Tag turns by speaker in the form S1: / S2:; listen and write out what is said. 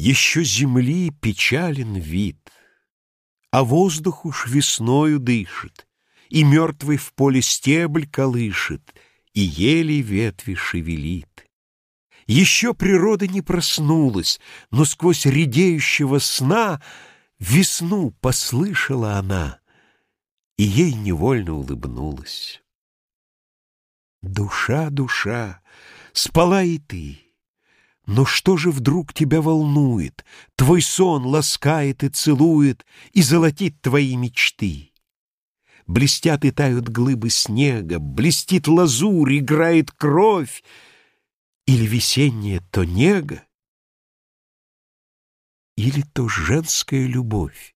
S1: Еще земли печален вид, А воздух уж весною дышит, И мертвый в поле стебль колышет, И елей ветви шевелит. Еще природа не проснулась, Но сквозь редеющего сна Весну послышала она, И ей невольно улыбнулась. Душа, душа, спала и ты. Но что же вдруг тебя волнует? Твой сон ласкает и целует, И золотит твои мечты. Блестят и тают глыбы снега, Блестит лазурь, играет кровь, Или весенняя то нега, Или то женская любовь.